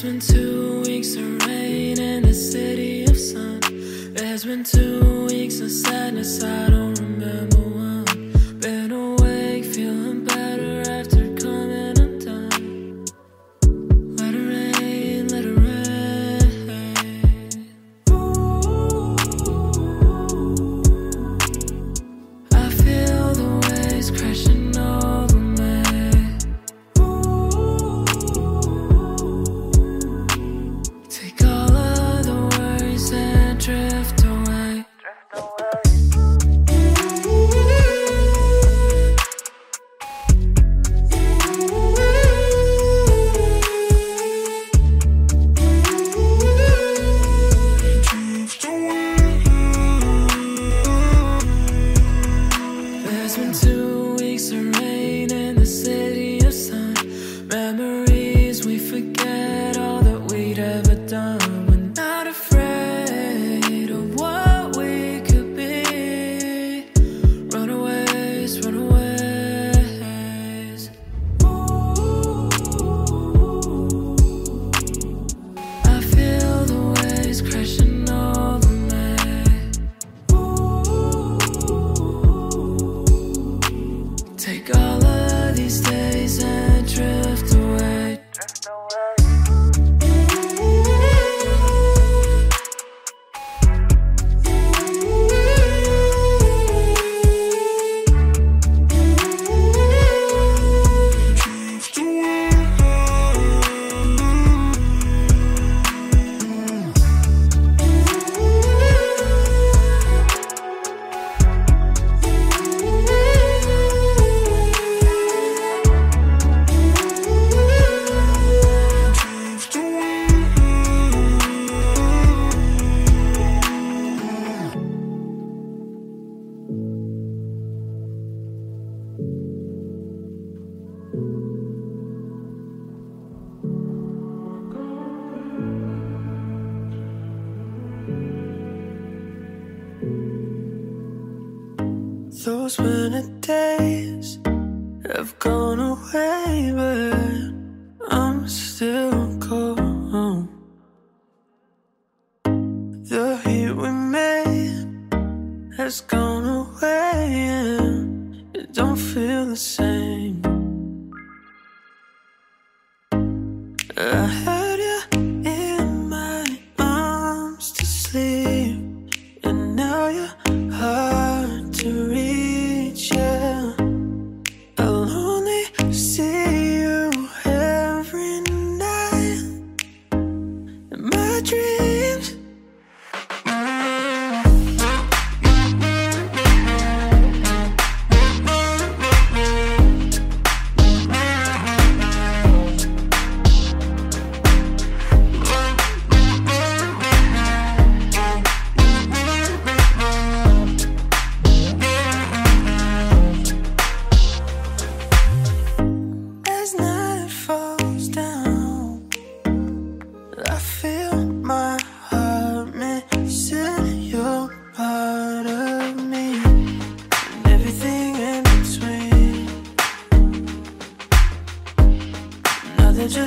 There's been two weeks of rain in the city of sun. There's been two weeks of sadness, I don't remember.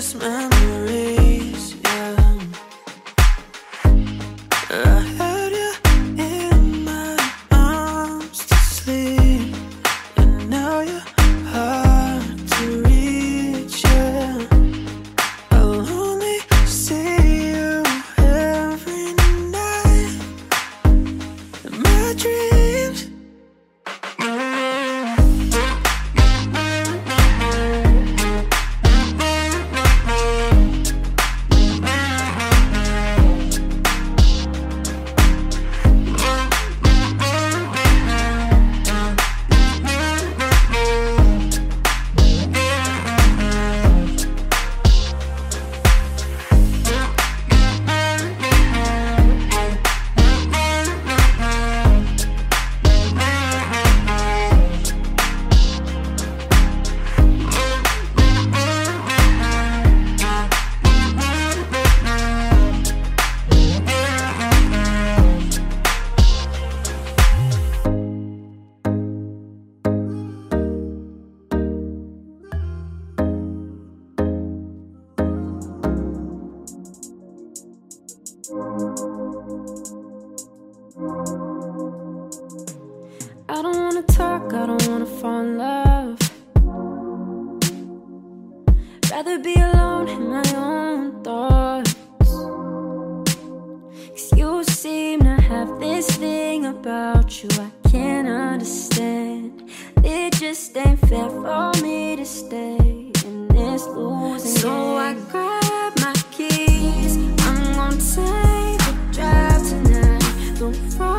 This memory. Tonight. The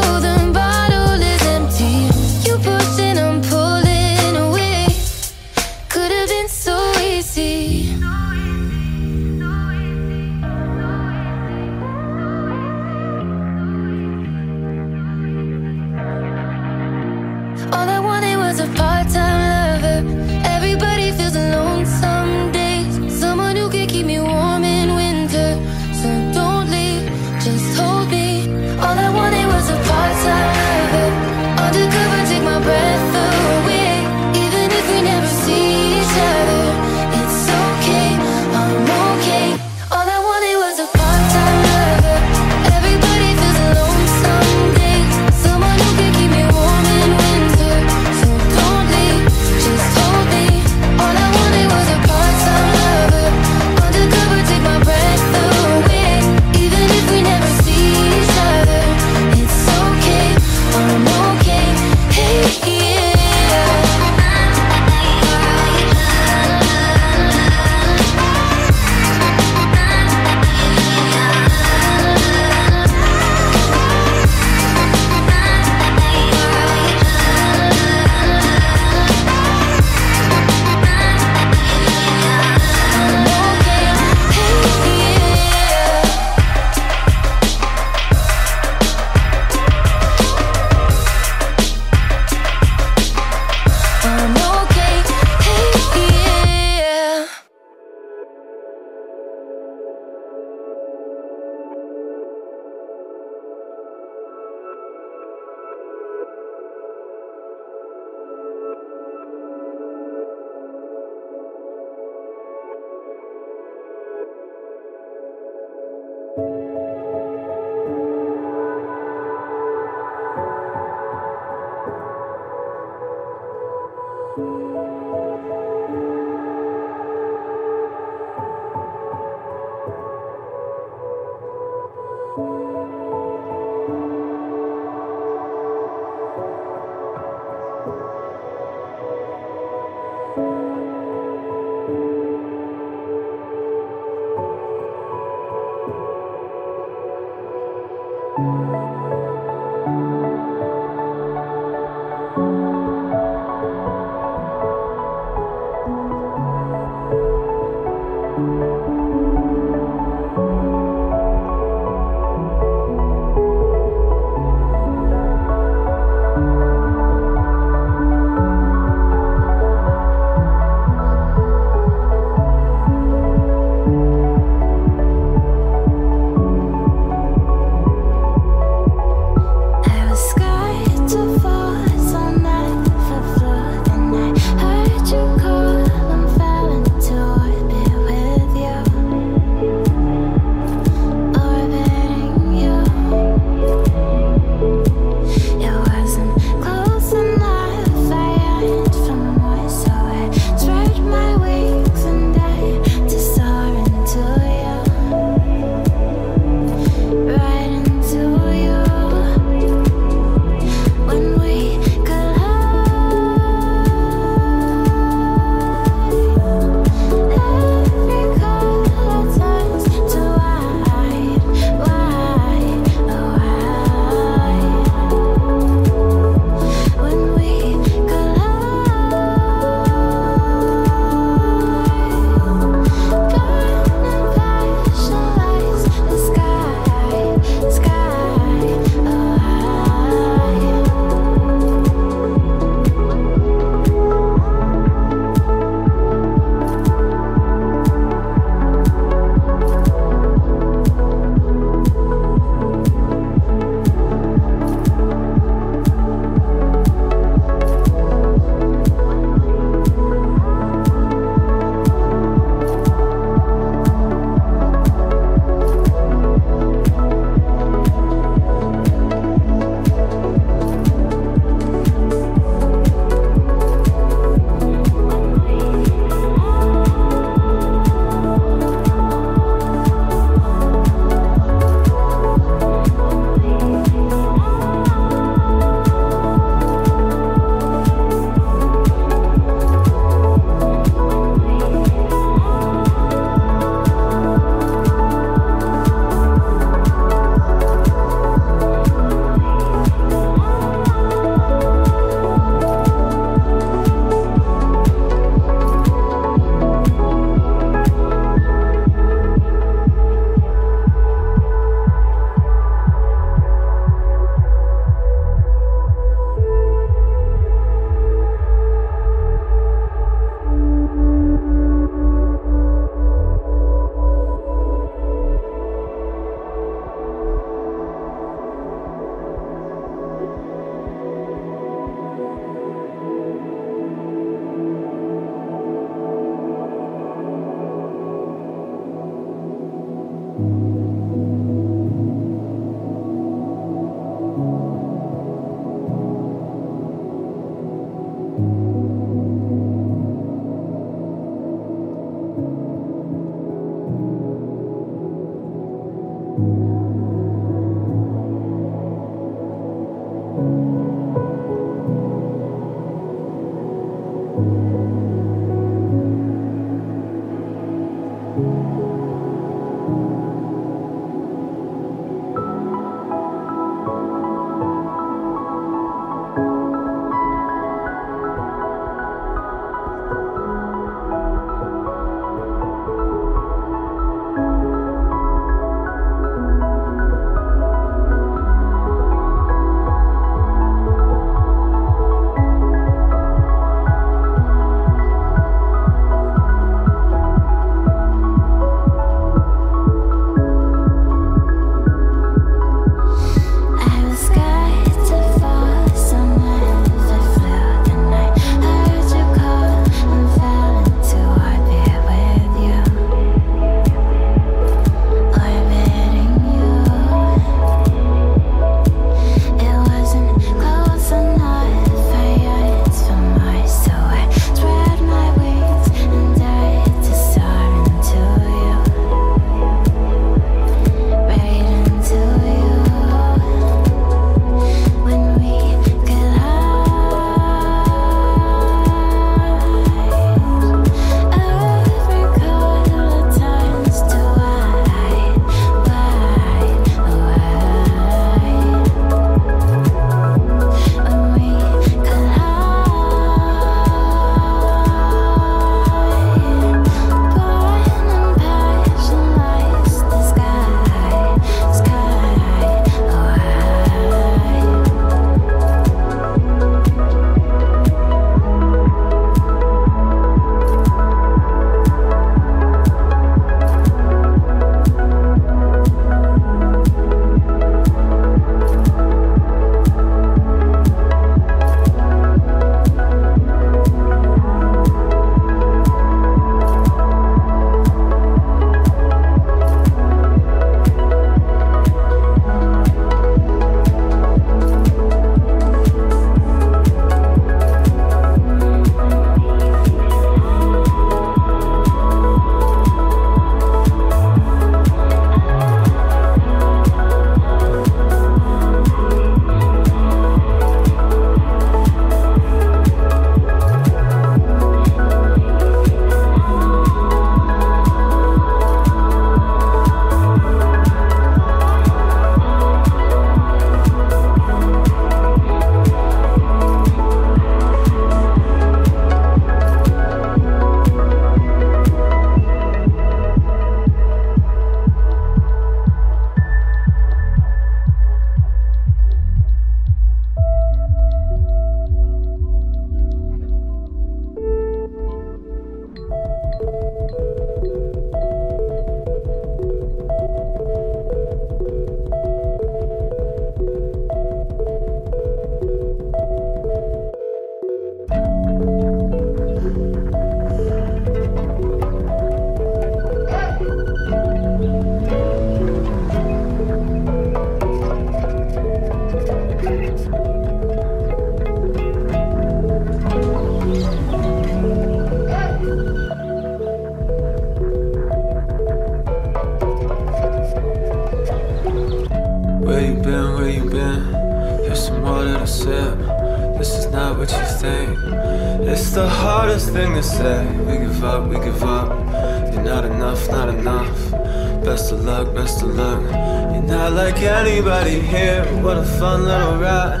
anybody here. What a fun little ride.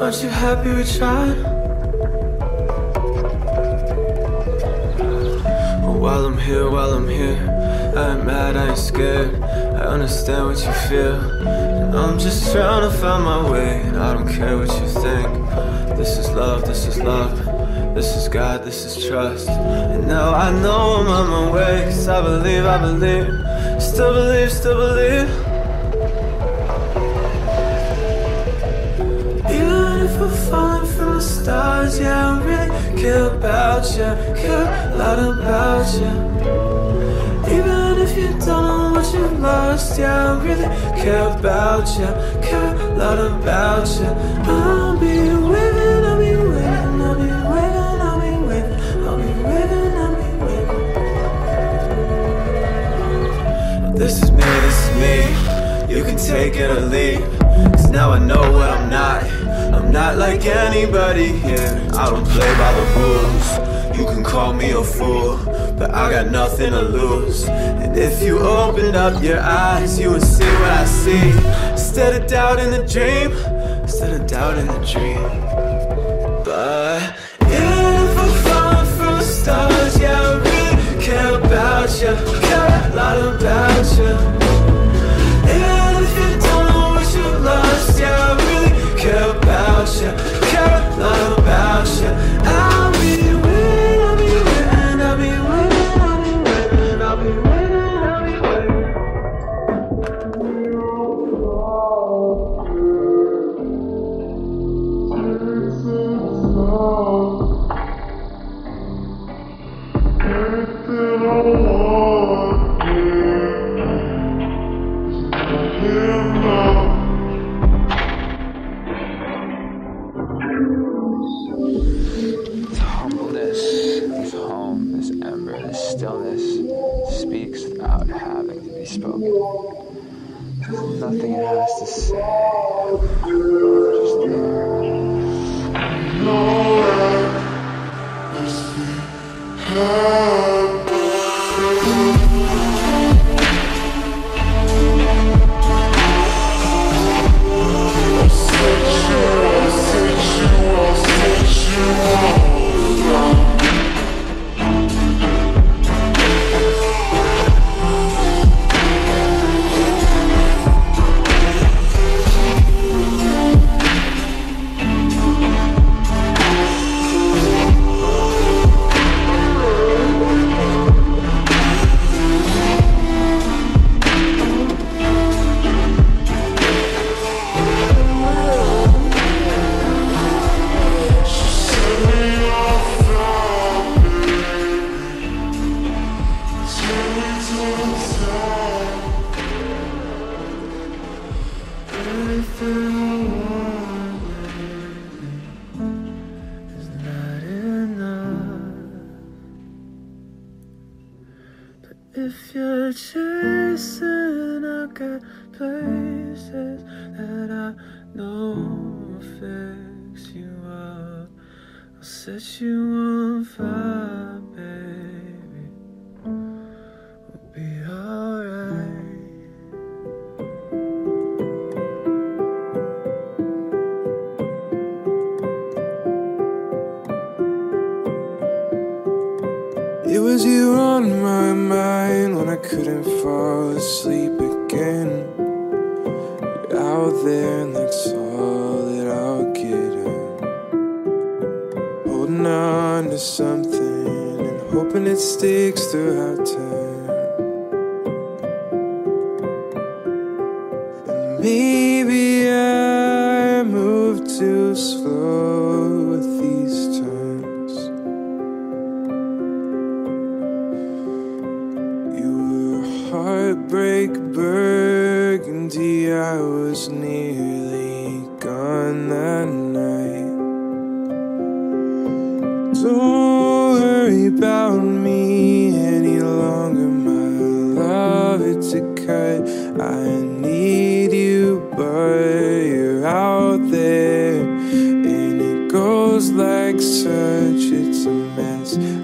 Aren't you happy we tried? Well, while I'm here, while I'm here, I ain't mad, I ain't scared. I understand what you feel. I'm just trying to find my way, and I don't care what you think. This is love, this is love. This is God, this is trust. And now I know I'm on my way, cause I believe, I believe. Still believe, still believe. falling from the stars. Yeah, I really care about you, care a lot about you. Even if you don't know what you've lost, yeah, I really care about you, care a lot about you. I'll be waiting, This is me, this is me. You can take it or leave. Cause now I know what I'm not. I'm not like anybody here. I don't play by the rules. You can call me a fool, but I got nothing to lose. And if you opened up your eyes, you would see what I see. Instead of doubting the dream, instead of doubting the dream. But if I'm falling from the stars, yeah, I really care about you, about you. If you don't what you lost, yeah, I really care about you, care about you.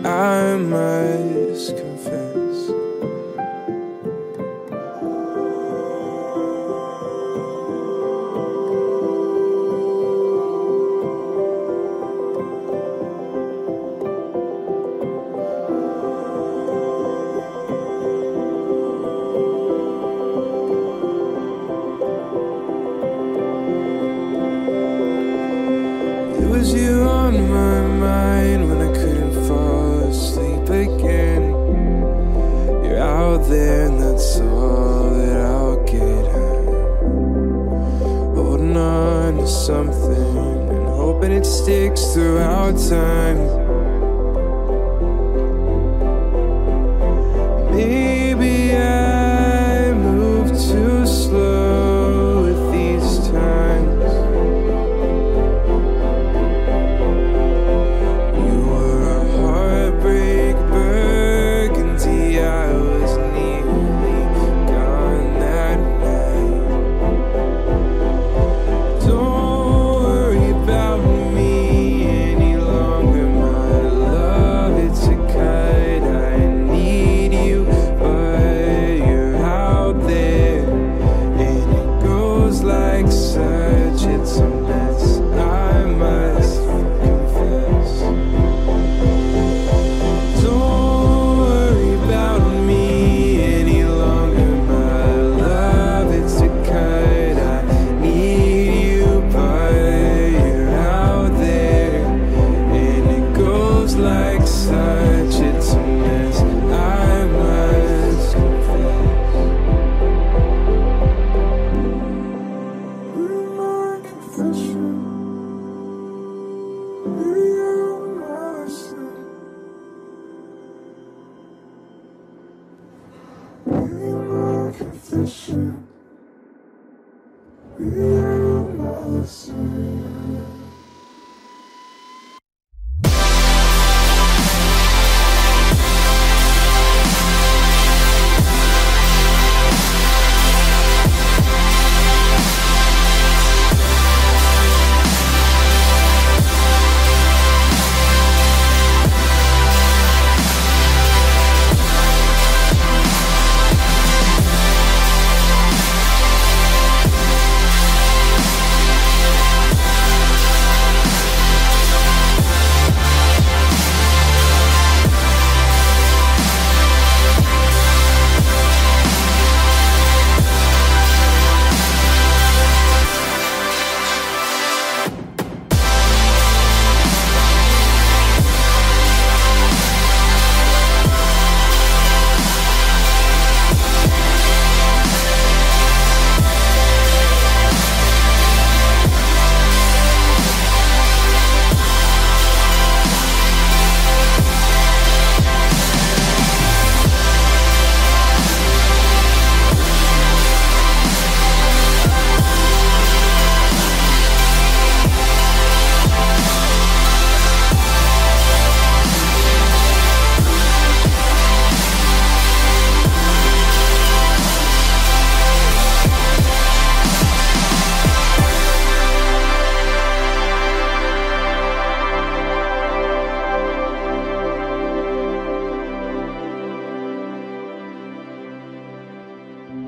I must confess.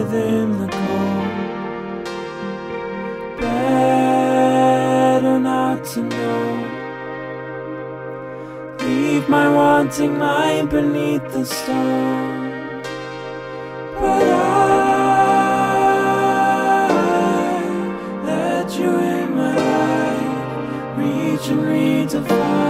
within the cold. Better not to know. Leave my wanting mind beneath the stone. But I let you in my life, reach and redefine.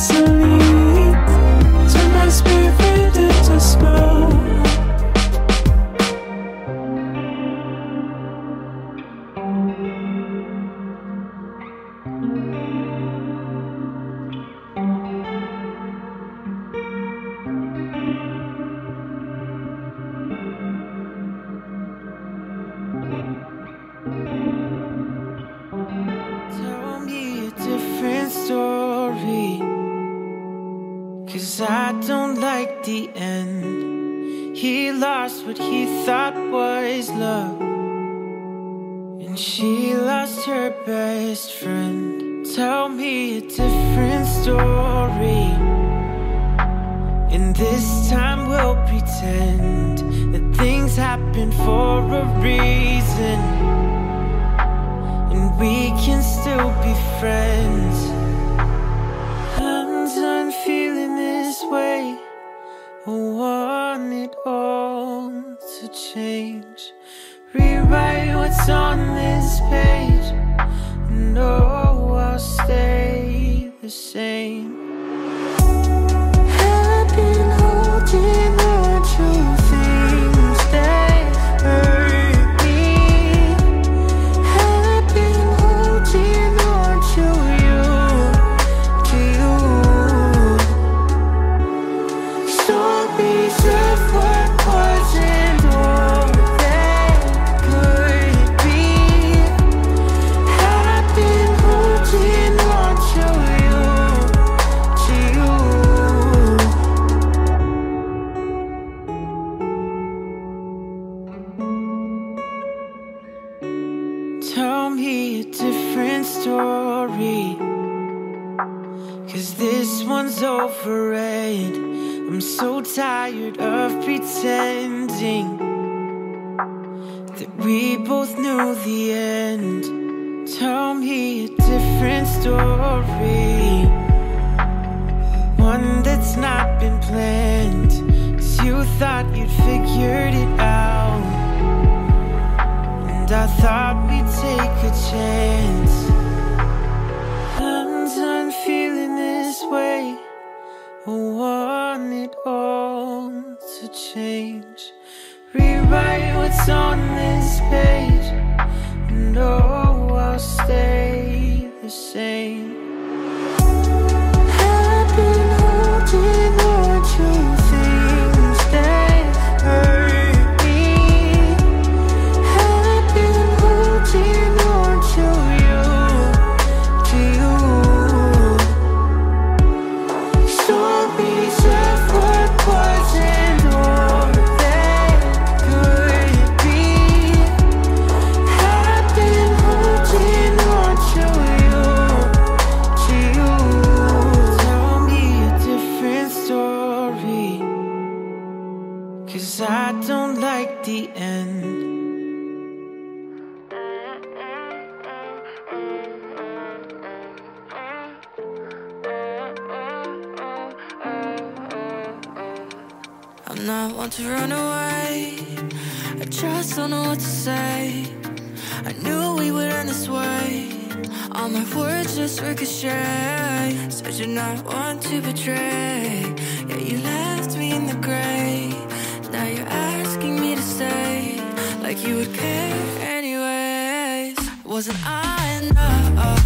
lesson different story. Cause this one's over and I'm so tired of pretending that we both knew the end. Tell me a different story. One that's not been planned. Cause you thought you'd figured it out. And I thought we'd take a chance. I'm done feeling this way. I want it all to change. Rewrite what's on this page. And oh, I'll stay the same. I've been holding on to One to run away. I just don't know what to say. I knew we would end this way. All my words just ricochet. Said you're not one to betray. Yeah, you left me in the gray. Now you're asking me to stay. Like you would care anyways. Wasn't I? Enough?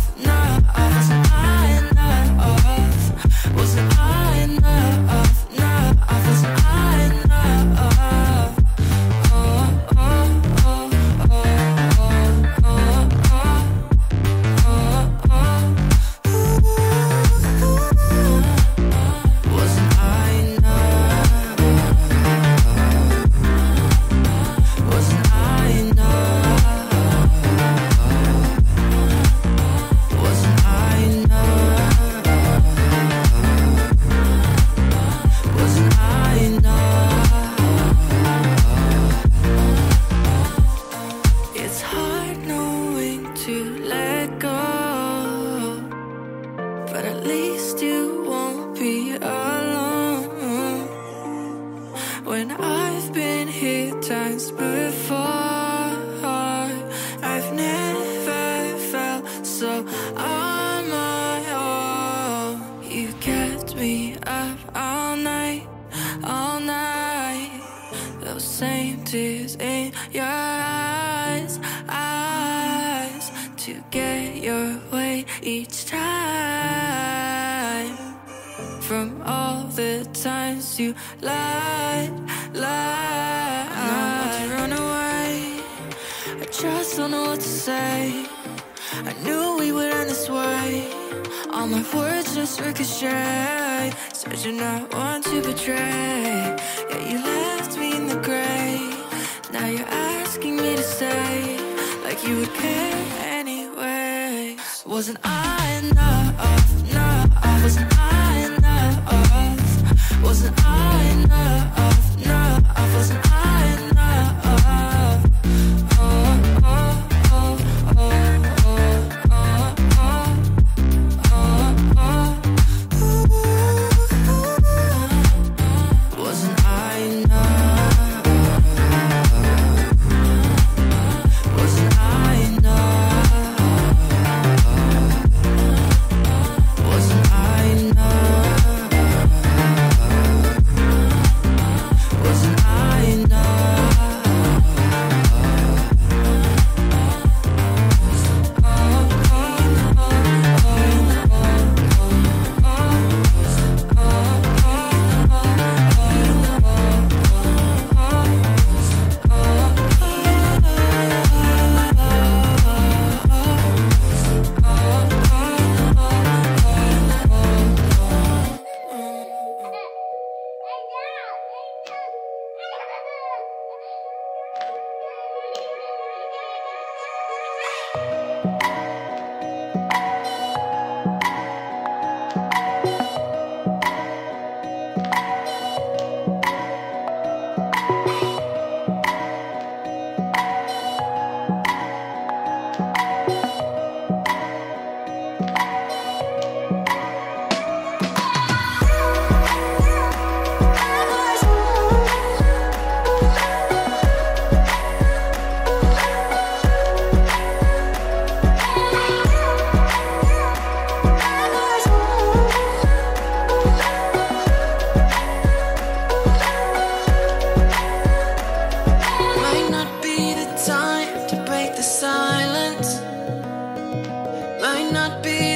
Not be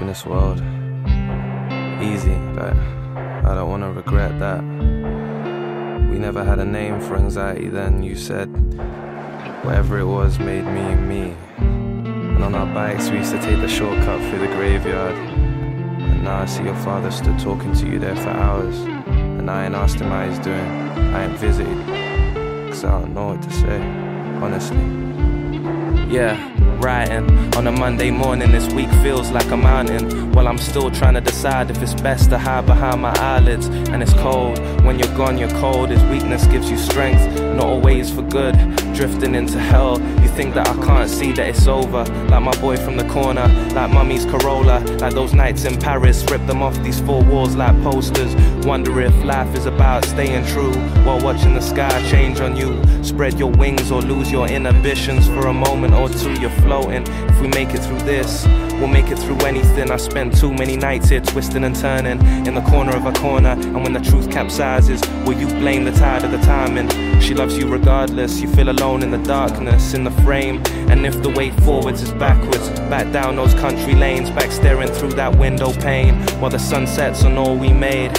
in this world. Easy, I don't wanna regret that. We never had a name for anxiety then, you said. Whatever it was made me me. And on our bikes, we used to take the shortcut through the graveyard. And now I see your father stood talking to you there for hours. And I ain't asked him how he's doing. I ain't visited. Cause I don't know what to say, honestly. Yeah, writing on a Monday morning. This week feels like a mountain. While I'm still trying to decide if it's best to hide behind my eyelids. And it's cold. When you're gone, you're cold. As weakness gives you strength, not always for good. Drifting into hell. You think that I can't see that it's over. Like my boy from the corner, like mummy's Corolla. Like those nights in Paris, rip them off these four walls like posters. Wonder if life is about staying true while watching the sky change on you. Spread your wings or lose your inhibitions for a moment or two. You're floating. If we make it through this, we'll make it through anything. I spent too many nights here twisting and turning in the corner of a corner. And when the truth capsizes, will you blame the tide of the timing? She loves you regardless. You feel alone in the darkness, in the frame. And if the way forwards is backwards, back down those country lanes, back staring through that window pane while the sun sets on all we made.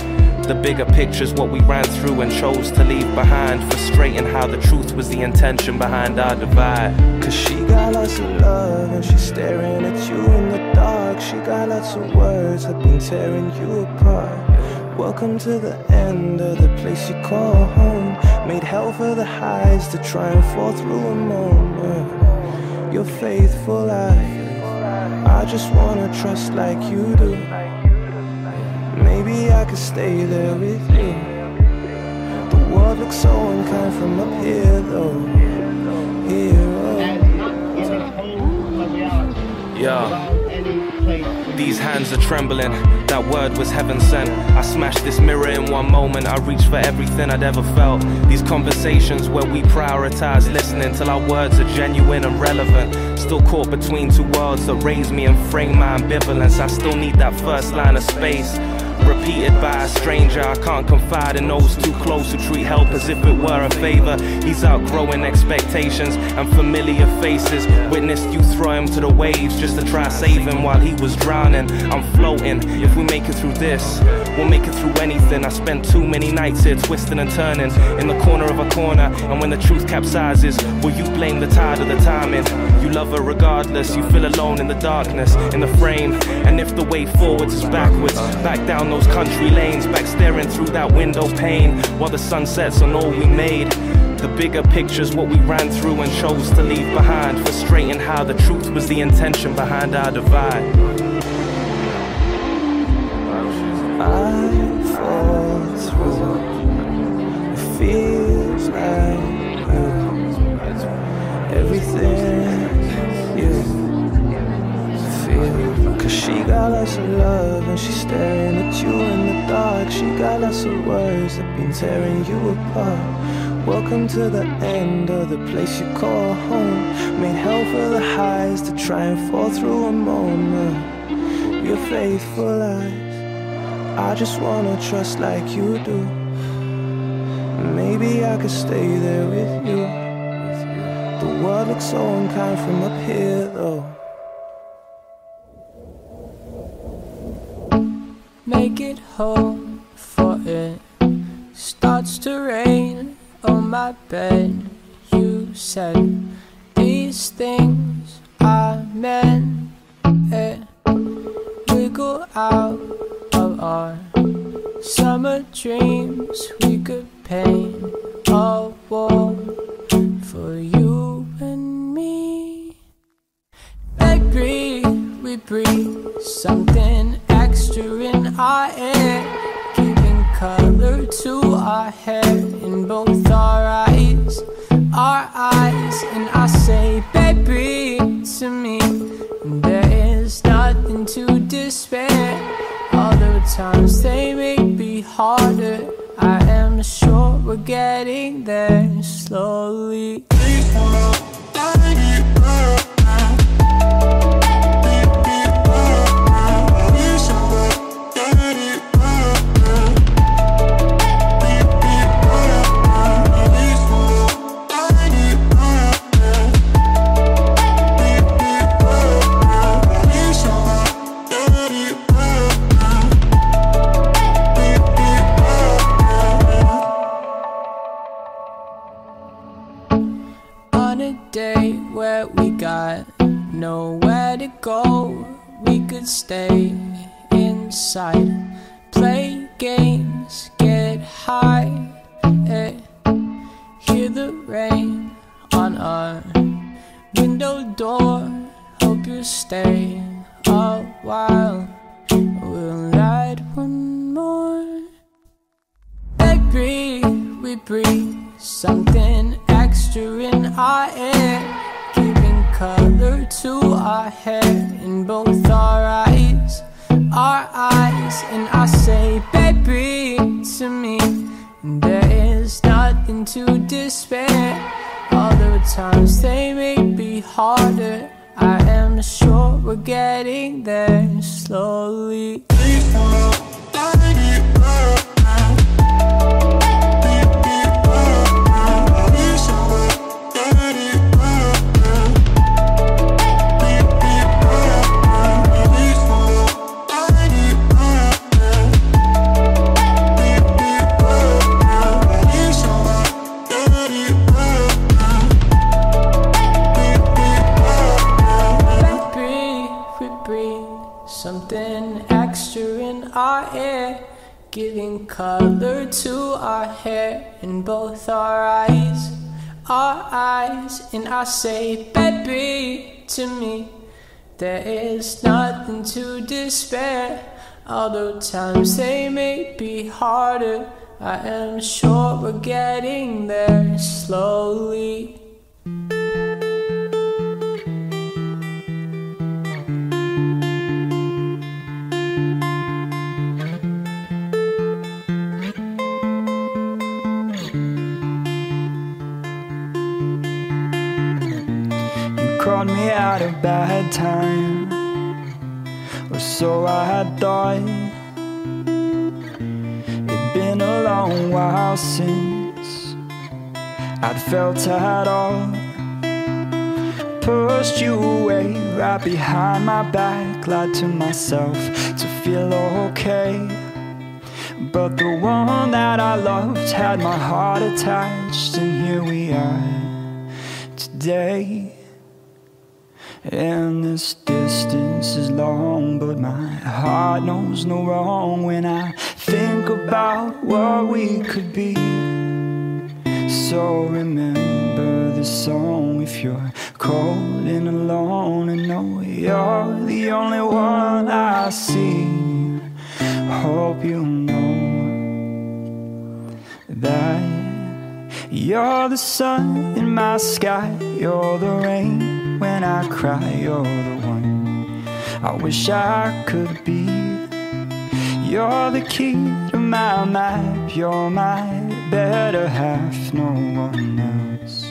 The bigger picture's what we ran through and chose to leave behind, frustrating how the truth was the intention behind our divide. Cause she got lots of love and she's staring at you in the dark. She got lots of words, I've been tearing you apart. Welcome to the end of the place you call home. Made hell for the highs to try and fall through a moment. You're faithful, I, I just wanna trust like you do. Maybe I could stay there with you. The world looks so unkind from up here, though. Here, oh. Yeah. These hands are trembling, that word was heaven sent. I smashed this mirror in one moment, I reached for everything I'd ever felt. These conversations where we prioritize listening till our words are genuine and relevant. Still caught between two worlds that raise me and frame my ambivalence. I still need that first line of space repeated by a stranger. I can't confide in those too close who treat help as if it were a favor. He's outgrowing expectations and familiar faces. Witnessed you throw him to the waves just to try save him while he was drowning. I'm floating. If we make it through this, we'll make it through anything. I spent too many nights here twisting and turning in the corner of a corner. And when the truth capsizes, will you blame the tide of the timing? You love her regardless. You feel alone in the darkness, in the frame. And if the way forwards is backwards, back down those country lanes, back staring through that window pane while the sun sets on all we made. The bigger picture's what we ran through and chose to leave behind, frustrating how the truth was the intention behind our divide. I fall through. It feels like everything she got lots of love and she's staring at you in the dark. She got lots of words that been tearing you apart. Welcome to the end of the place you call home. Made hell for the highs to try and fall through a moment. Your faithful eyes. I just wanna trust like you do. Maybe I could stay there with you. The world looks so unkind from up here, though. Make it home for it starts to rain on my bed. You said these things I meant it. We go out of our summer dreams. We could paint a wall for you and me. Baby, we breathe something extra in our air, giving color to our hair in both our eyes, our eyes. And I say, baby, to me, there is nothing to despair. Although times they may be harder, I am sure we're getting there slowly. Stay a while. We'll light one more. Baby, we breathe something extra in our air, giving color to our hair in both our eyes, our eyes. And I say, baby, to me, there is nothing to despair. Although times they may be harder, I am sure we're getting there slowly. Giving color to our hair in both our eyes, our eyes. And I say, baby, to me, there is nothing to despair. Although times they may be harder, I am sure we're getting there slowly. At a bad time, or so I had thought. It'd been a long while since I'd felt at all. Pushed you away right behind my back, lied to myself to feel okay. But the one that I loved had my heart attached, and here we are today. And this distance is long, but my heart knows no wrong when I think about what we could be. So remember this song if you're cold and alone, and know you're the only one I see. Hope you know that you're the sun in my sky, you're the rain when I cry, you're the one I wish I could be. You're the key to my map, you're my better half, no one else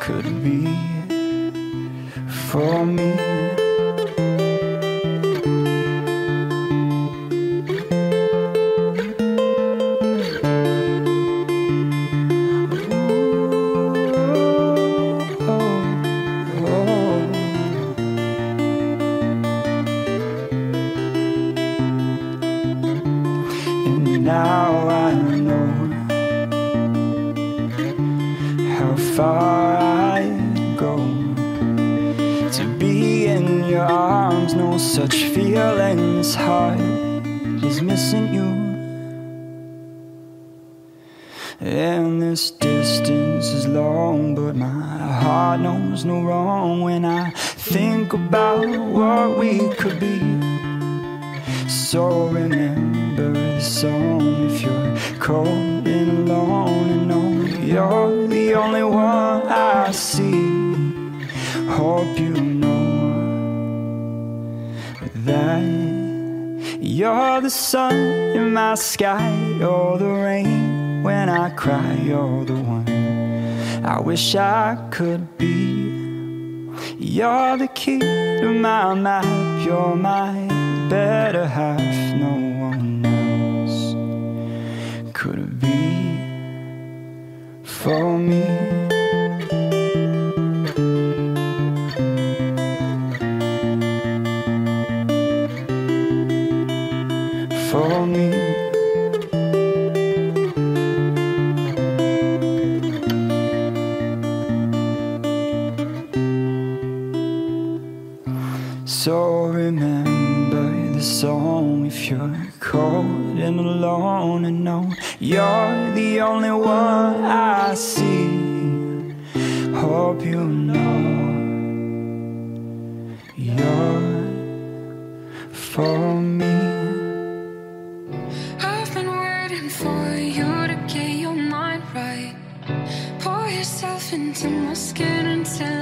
could be for me. Such feelings hard as missing you. And this distance is long, but my heart knows no wrong when I think about what we could be. So remember the song if you're cold and alone and know you're the only one I see. Hope you you're the sun in my sky, you're the rain when I cry, you're the one I wish I could be. You're the key to my map, you're my better half, no one else could be for me. So remember the song if you're cold and alone and know you're the only one I see. Hope you know you're for me. I've been waiting for you to get your mind right. Pour yourself into my skin until I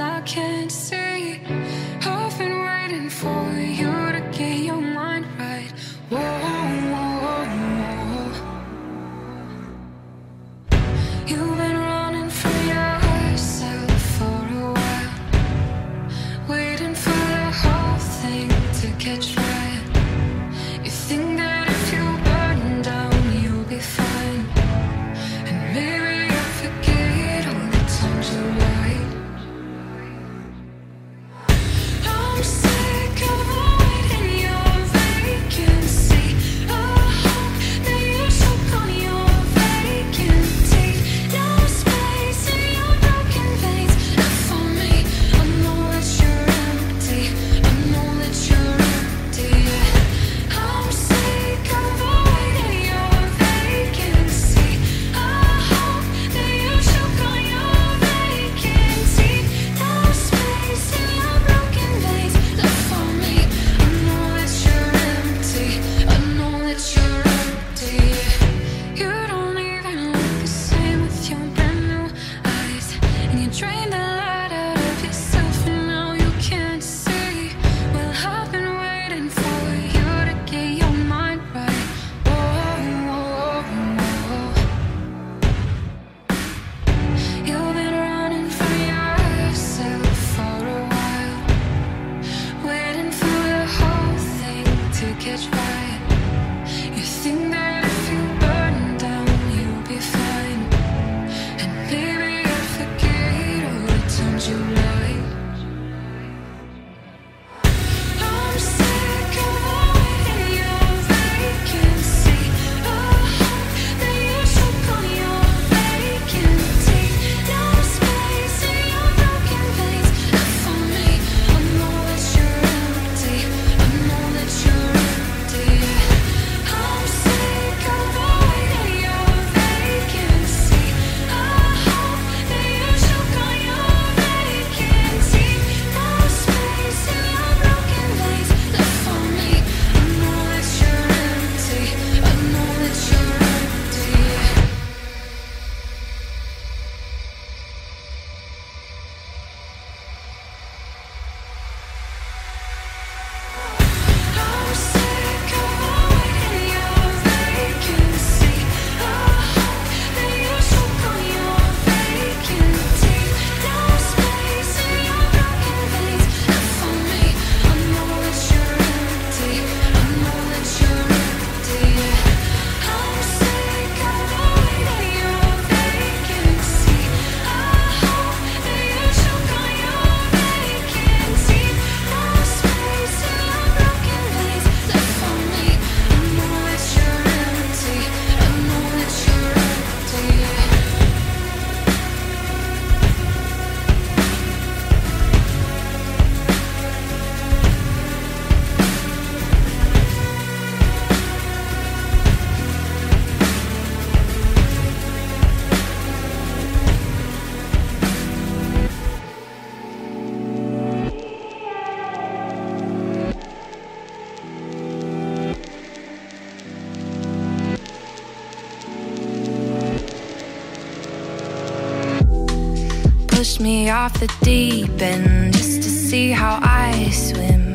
me off the deep end just to see how I swim.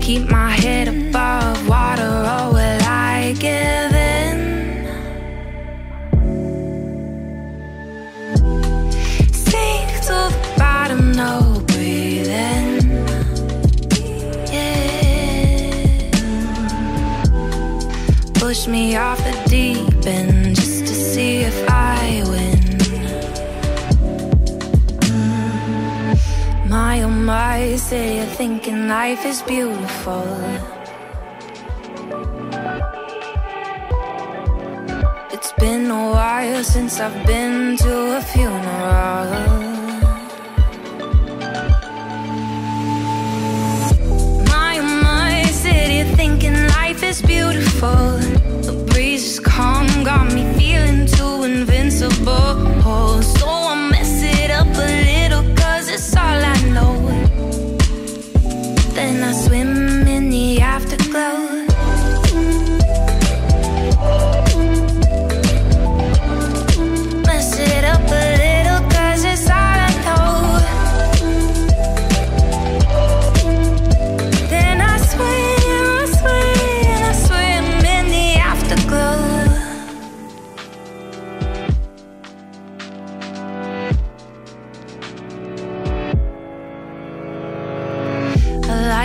Keep my head above water, or will I give in? Sink to the bottom, no breathing. Yeah. Push me off my, say you're thinking life is beautiful. It's been a while since I've been to a funeral.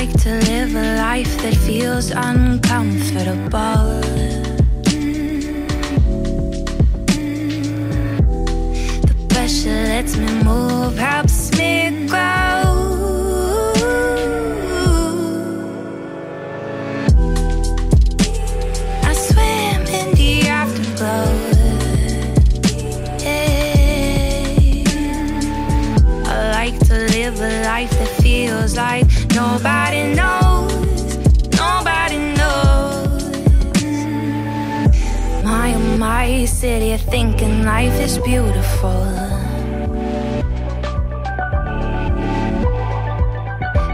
Like to live a life that feels uncomfortable. The pressure lets me move, helps thinking life is beautiful.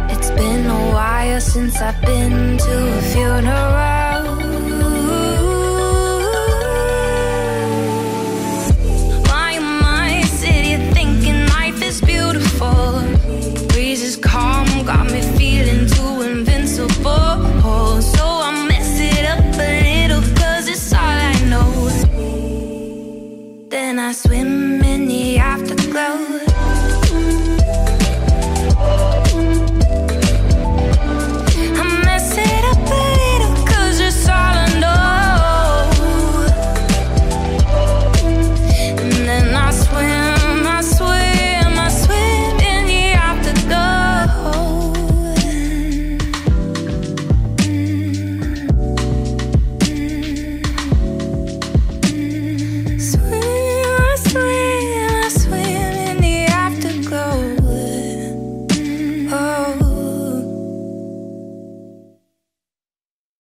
It's been a while since I've been to a funeral.